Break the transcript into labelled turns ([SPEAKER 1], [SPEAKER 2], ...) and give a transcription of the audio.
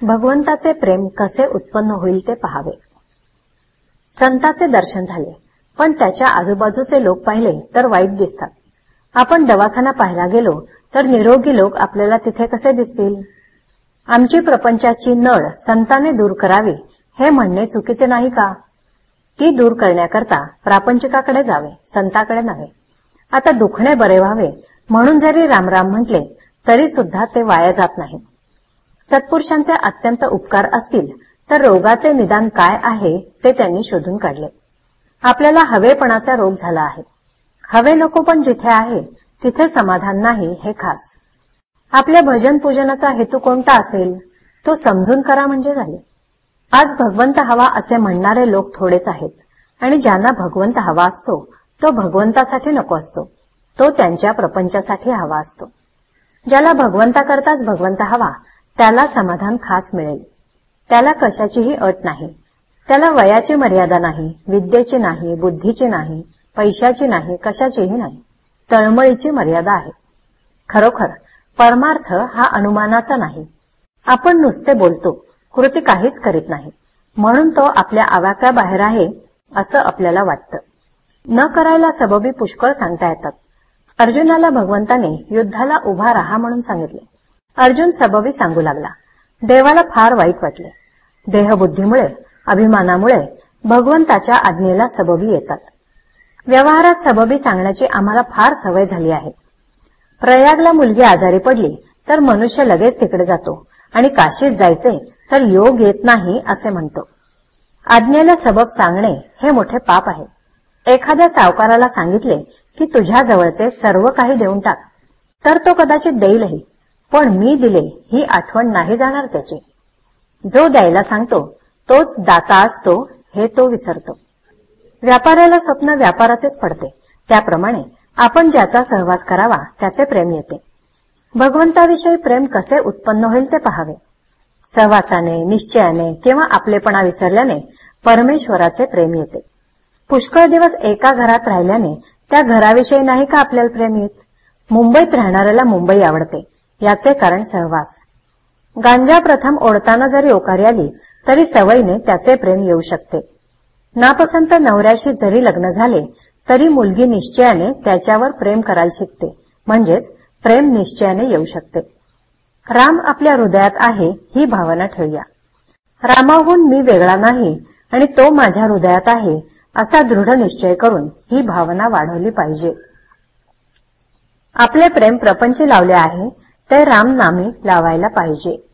[SPEAKER 1] भगवंताचे प्रेम कसे उत्पन्न होईल ते पहावे. संताचे दर्शन झाले पण त्याच्या आजूबाजूचे लोक पाहिले तर वाईट दिसतात. आपण दवाखाना पाहायला गेलो तर निरोगी लोक आपल्याला तिथे कसे दिसतील? आमची प्रपंचाची नळ संताने दूर करावी हे म्हणणे चुकीचे नाही का? ती दूर करण्याकरता प्रापंचिकाकडे जावे संताकडे नव्हे. आता दुखणे बरे व्हावे म्हणून जरी रामराम म्हटले तरी सुद्धा ते वाया जात नाही. सत्पुरुषांचे अत्यंत उपकार असतील तर रोगाचे निदान काय आहे ते त्यांनी शोधून काढले. आपल्याला हवेपणाचा रोग झाला आहे. हवे नको पण जिथे आहे तिथे समाधान नाही हे खास. आपल्या भजन पूजनाचा हेतू कोणता असेल तो समजून करा म्हणजे झाले. आज भगवंत हवा असे म्हणणारे लोक थोडेच आहेत आणि ज्यांना भगवंत हवा असतो तो भगवंतासाठी नको असतो. तो त्यांच्या प्रपंचासाठी हवा असतो. ज्याला भगवंताकरताच भगवंत हवा त्याला समाधान खास मिळेल. त्याला कशाचीही अट नाही. त्याला वयाची मर्यादा नाही विद्येची नाही बुद्धीची नाही पैशाची नाही कशाचीही नाही. तळमळीची मर्यादा आहे. खरोखर परमार्थ हा अनुमानाचा नाही. आपण नुसते बोलतो कृती काहीच करीत नाही. म्हणून तो आपल्या आवाक्याबाहेर आहे असं आपल्याला वाटतं. न करायला सबबी पुष्कळ सांगता येतात. अर्जुनाला भगवंताने युद्धाला उभा राहा म्हणून सांगितले. अर्जुन सबबी सांगू लागला. देवाला फार वाईट वाटले. देहबुद्धीमुळे अभिमानामुळे भगवंताच्या आज्ञेला सबबी येतात. व्यवहारात सबबी सांगण्याची आम्हाला फार सवय झाली आहे. प्रयागला मुलगी आजारी पडली तर मनुष्य लगेच तिकडे जातो आणि काशीत जायचे तर योग येत नाही असे म्हणतो. आज्ञेला सबब सांगणे हे मोठे पाप आहे. एखाद्या सावकाराला सांगितले की तुझ्या जवळचे सर्व काही देऊन टाक. तर तो कदाचित देईलही. पण मी दिले ही आठवण नाही जाणार त्याची. जो द्यायला सांगतो तोच दाता असतो हे तो विसरतो. व्यापाऱ्याला स्वप्न व्यापाराचेच पडते. त्याप्रमाणे आपण ज्याचा सहवास करावा त्याचे प्रेम येते. भगवंताविषयी प्रेम कसे उत्पन्न होईल ते पहावे. सहवासाने निश्चयाने किंवा आपलेपणा विसरल्याने परमेश्वराचे प्रेम येते. पुष्कळ दिवस एका घरात राहिल्याने त्या घराविषयी नाही का आपल्याला प्रेम येत? मुंबईत राहणाऱ्याला मुंबई आवडते. याचे कारण सहवास. गांजा प्रथम ओढताना जरी ओकारी आली तरी सवयीने त्याचे प्रेम येऊ शकते. नापसंत नवऱ्याशी जरी लग्न झाले तरी मुलगी निश्चयाने त्याच्यावर प्रेम करायला शिकते. म्हणजेच प्रेम निश्चयाने येऊ शकते. राम आपल्या हृदयात आहे ही भावना ठेवूया. रामाहून मी वेगळा नाही आणि तो माझ्या हृदयात आहे असा दृढ निश्चय करून ही भावना वाढवली पाहिजे. आपले प्रेम प्रपंच लावले आहे ते रामनामे लावायला पाहिजे.